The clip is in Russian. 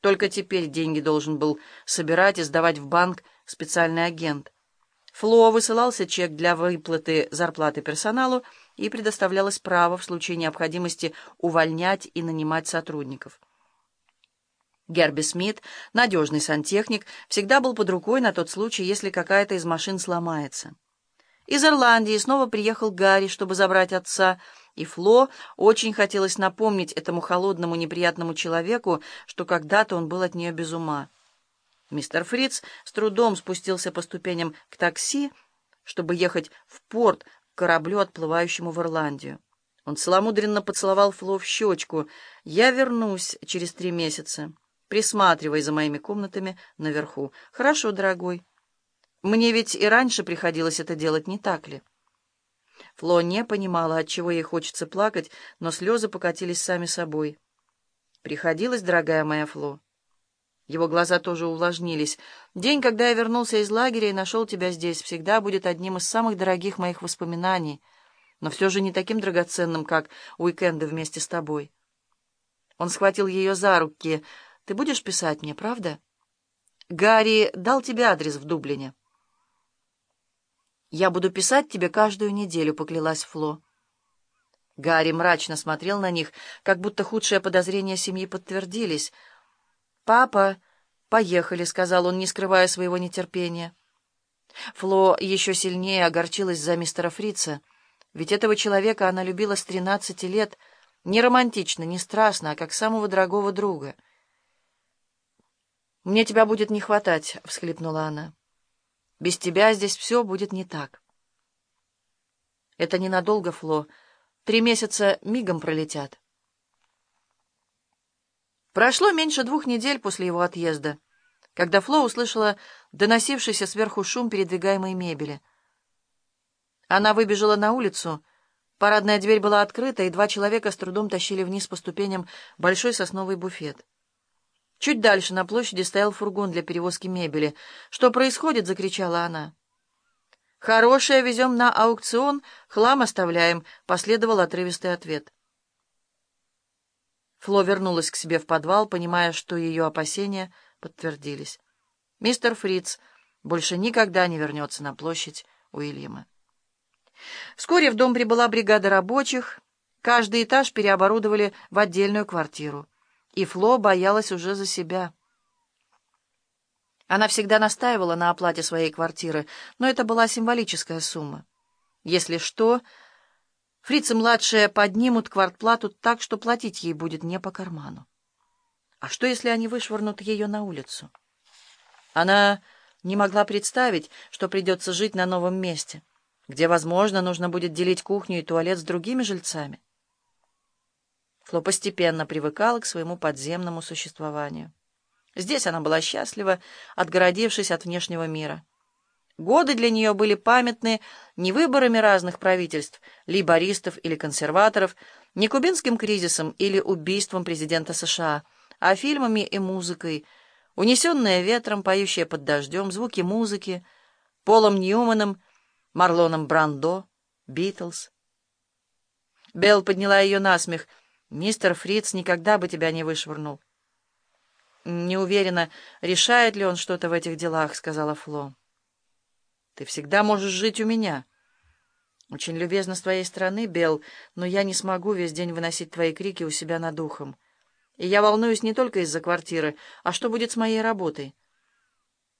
Только теперь деньги должен был собирать и сдавать в банк специальный агент. Фло высылался чек для выплаты зарплаты персоналу и предоставлялось право в случае необходимости увольнять и нанимать сотрудников. Герби Смит, надежный сантехник, всегда был под рукой на тот случай, если какая-то из машин сломается. Из Ирландии снова приехал Гарри, чтобы забрать отца, и Фло очень хотелось напомнить этому холодному неприятному человеку, что когда-то он был от нее без ума. Мистер Фриц с трудом спустился по ступеням к такси, чтобы ехать в порт к кораблю, отплывающему в Ирландию. Он целомудренно поцеловал Фло в щечку. «Я вернусь через три месяца. Присматривай за моими комнатами наверху. Хорошо, дорогой. Мне ведь и раньше приходилось это делать, не так ли?» Фло не понимала, от чего ей хочется плакать, но слезы покатились сами собой. «Приходилось, дорогая моя Фло?» Его глаза тоже увлажнились. «День, когда я вернулся из лагеря и нашел тебя здесь, всегда будет одним из самых дорогих моих воспоминаний, но все же не таким драгоценным, как уикенды вместе с тобой». Он схватил ее за руки. «Ты будешь писать мне, правда?» «Гарри дал тебе адрес в Дублине». «Я буду писать тебе каждую неделю», — поклялась Фло. Гарри мрачно смотрел на них, как будто худшие подозрения семьи подтвердились — «Папа, поехали», — сказал он, не скрывая своего нетерпения. Фло еще сильнее огорчилась за мистера Фрица, ведь этого человека она любила с тринадцати лет, не романтично, не страстно, а как самого дорогого друга. «Мне тебя будет не хватать», — всхлипнула она. «Без тебя здесь все будет не так». «Это ненадолго, Фло. Три месяца мигом пролетят». Прошло меньше двух недель после его отъезда, когда Фло услышала доносившийся сверху шум передвигаемой мебели. Она выбежала на улицу. Парадная дверь была открыта, и два человека с трудом тащили вниз по ступеням большой сосновый буфет. Чуть дальше на площади стоял фургон для перевозки мебели. «Что происходит?» — закричала она. «Хорошее везем на аукцион, хлам оставляем», — последовал отрывистый ответ. Фло вернулась к себе в подвал, понимая, что ее опасения подтвердились. Мистер Фриц больше никогда не вернется на площадь Уильяма. Вскоре в дом прибыла бригада рабочих. Каждый этаж переоборудовали в отдельную квартиру. И Фло боялась уже за себя. Она всегда настаивала на оплате своей квартиры, но это была символическая сумма. Если что... Фрицы-младшие поднимут квартплату так, что платить ей будет не по карману. А что, если они вышвырнут ее на улицу? Она не могла представить, что придется жить на новом месте, где, возможно, нужно будет делить кухню и туалет с другими жильцами. Фло постепенно привыкала к своему подземному существованию. Здесь она была счастлива, отгородившись от внешнего мира. Годы для нее были памятны не выборами разных правительств, лейбористов или консерваторов, не кубинским кризисом или убийством президента США, а фильмами и музыкой, унесенные ветром, поющие под дождем, звуки музыки, Полом Ньюманом, Марлоном Брандо, Битлз. Белл подняла ее на смех. «Мистер Фриц никогда бы тебя не вышвырнул». «Не уверена, решает ли он что-то в этих делах», — сказала Фло. Ты всегда можешь жить у меня. Очень любезно с твоей стороны, Бел, но я не смогу весь день выносить твои крики у себя над ухом. И я волнуюсь не только из-за квартиры, а что будет с моей работой.